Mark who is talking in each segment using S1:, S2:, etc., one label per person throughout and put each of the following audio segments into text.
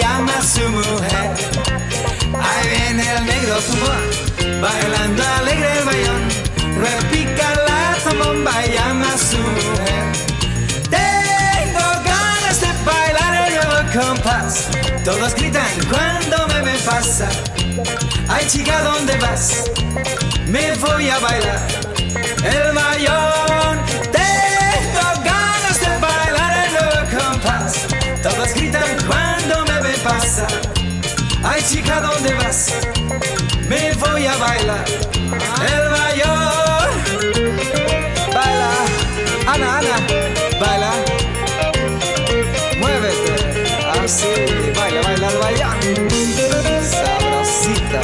S1: llama su mujer. Ahí viene el negro suba, bailando alegre el bayón. Repica la zambomba, llama a su mujer. Tengo ganas de bailar el nuevo compás. Todos gritan cuando me ven pasa. Ay chica, ¿dónde vas? Me voy a bailar el bayón. Tengo ganas de bailar el nuevo compás. Todos gritan cuando chica, ¿dónde vas? Me voy a bailar el bayón. Baila, Ana, Ana, baila. Muévete, así, baila, baila el bayón. Sabrosito.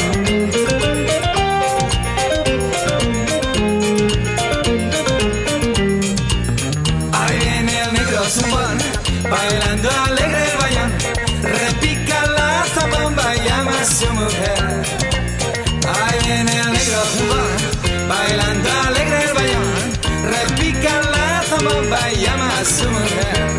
S1: Ahí viene el negro zumbón, bailando alegre zambomba y llama a su mujer. Ahí viene el negro zumbón, bailando alegre el bayón. Repica la zambomba y llama a su mujer.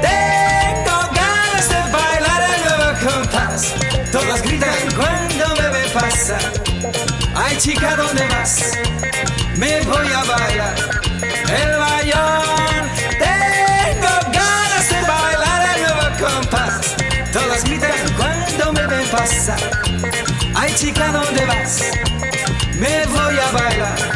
S1: Tengo ganas de bailar el nuevo compás. Todos gritan cuando me ven pasar. Ay chica, ¿dónde vas? Me voy a bailar el bayón. Tengo ganas de bailar el nuevo compás. Todos gritan pasar. Ay chica, ¿dónde vas? Me voy a bailar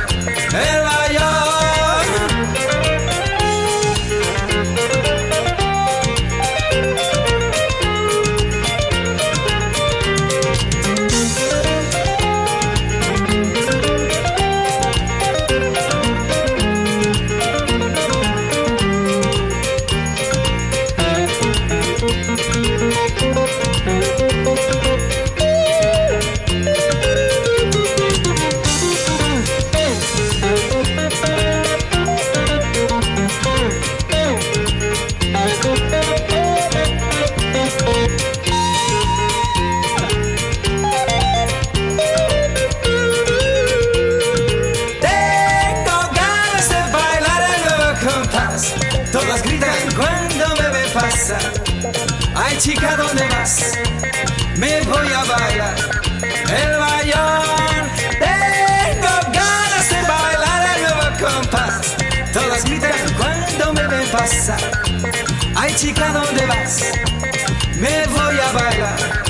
S1: Todas gritan cuando me ven pasar. Ay chica, ¿dónde vas? Me voy a bailar el bayón. Tengo ganas de bailar el nuevo compás. Todas gritan cuando me ven pasar. Ay chica, ¿dónde vas? Me voy a bailar.